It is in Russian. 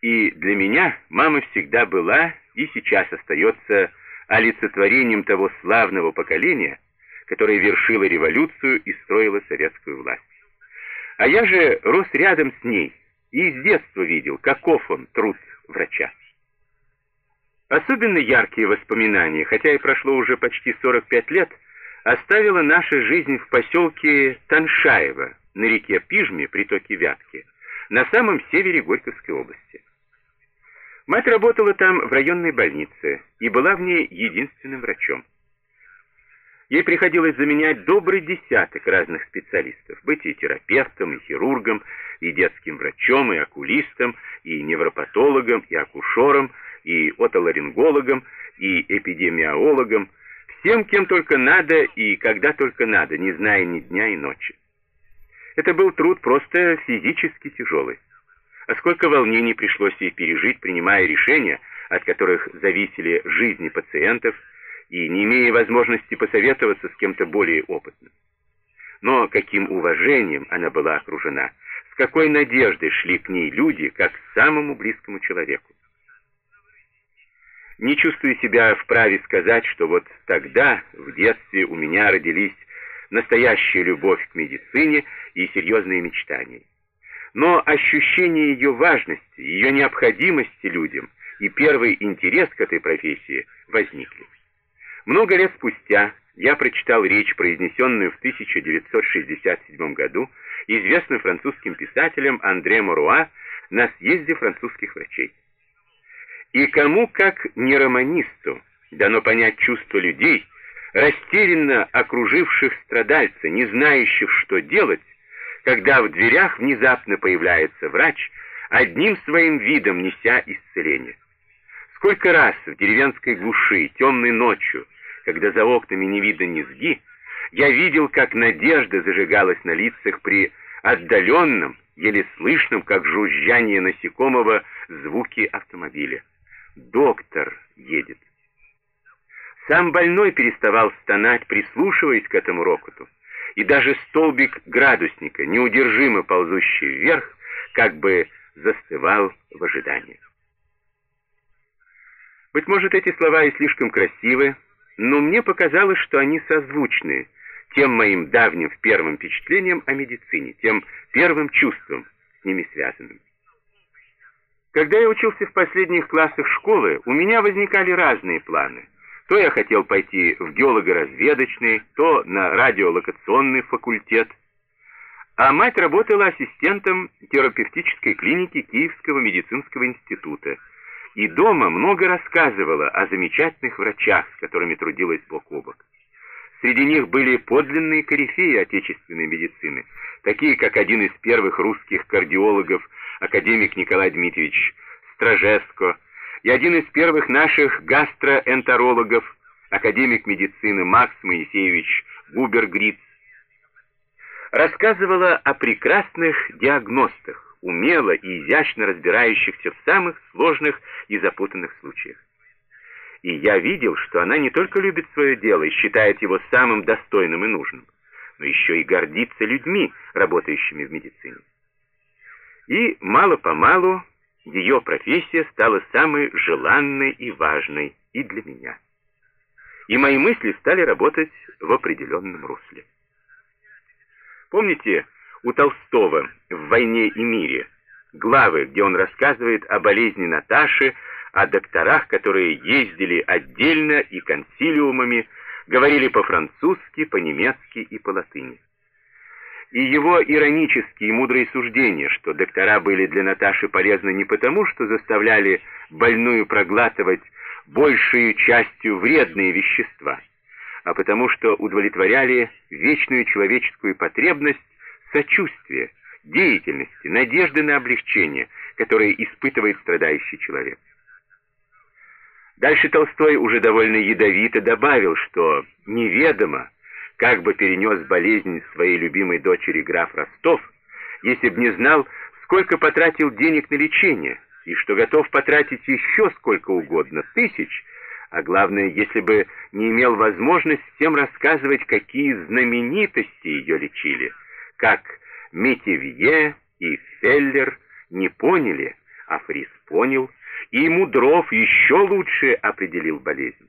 И для меня мама всегда была и сейчас остается олицетворением того славного поколения, которое вершило революцию и строило советскую власть. А я же рос рядом с ней и с детства видел, каков он, труд врача. Особенно яркие воспоминания, хотя и прошло уже почти 45 лет, оставила наша жизнь в поселке Таншаево на реке Пижме, притоке Вятки, на самом севере Горьковской области. Мать работала там в районной больнице и была в ней единственным врачом. Ей приходилось заменять добрый десяток разных специалистов, быть и терапевтом, и хирургом, и детским врачом, и окулистом, и невропатологом, и акушером, и отоларингологом, и эпидемиологом, всем, кем только надо и когда только надо, не зная ни дня и ночи. Это был труд просто физически тяжелый. А сколько волнений пришлось ей пережить, принимая решения, от которых зависели жизни пациентов, и не имея возможности посоветоваться с кем-то более опытным. Но каким уважением она была окружена, с какой надеждой шли к ней люди, как к самому близкому человеку. Не чувствую себя вправе сказать, что вот тогда, в детстве, у меня родились настоящая любовь к медицине и серьезные мечтания но ощущение ее важности, ее необходимости людям и первый интерес к этой профессии возникли. Много лет спустя я прочитал речь, произнесенную в 1967 году известным французским писателем Андре Моруа на съезде французских врачей. И кому, как не романисту, дано понять чувство людей, растерянно окруживших страдальца, не знающих, что делать, когда в дверях внезапно появляется врач, одним своим видом неся исцеление. Сколько раз в деревенской глуши, темной ночью, когда за окнами не видно низги, я видел, как надежда зажигалась на лицах при отдаленном, еле слышном, как жужжание насекомого, звуки автомобиля. Доктор едет. Сам больной переставал стонать, прислушиваясь к этому рокоту и даже столбик градусника, неудержимо ползущий вверх, как бы застывал в ожидании. Быть может, эти слова и слишком красивы, но мне показалось, что они созвучны тем моим давним первым впечатлением о медицине, тем первым чувством с ними связанным. Когда я учился в последних классах школы, у меня возникали разные планы — то я хотел пойти в геолого-разведочный, то на радиолокационный факультет. А мать работала ассистентом терапевтической клиники Киевского медицинского института. И дома много рассказывала о замечательных врачах, с которыми трудилась бок о бок. Среди них были подлинные корифеи отечественной медицины, такие как один из первых русских кардиологов, академик Николай Дмитриевич Стражеско, и один из первых наших гастроэнтерологов, академик медицины Макс Моисеевич Губергриц, рассказывала о прекрасных диагностах, умело и изящно разбирающихся в самых сложных и запутанных случаях. И я видел, что она не только любит свое дело и считает его самым достойным и нужным, но еще и гордится людьми, работающими в медицине. И мало-помалу ее профессия стала самой желанной и важной и для меня. И мои мысли стали работать в определенном русле. Помните у Толстого в «Войне и мире» главы, где он рассказывает о болезни Наташи, о докторах, которые ездили отдельно и консилиумами, говорили по-французски, по-немецки и по-латыни и его иронические мудрые суждения, что доктора были для Наташи полезны не потому, что заставляли больную проглатывать большей частью вредные вещества, а потому что удовлетворяли вечную человеческую потребность сочувствия, деятельности, надежды на облегчение, которое испытывает страдающий человек. Дальше Толстой уже довольно ядовито добавил, что неведомо, как бы перенес болезнь своей любимой дочери граф Ростов, если б не знал, сколько потратил денег на лечение, и что готов потратить еще сколько угодно, тысяч, а главное, если бы не имел возможность всем рассказывать, какие знаменитости ее лечили, как Метевье и Феллер не поняли, а Фриспо понял, и Мудров еще лучше определил болезнь.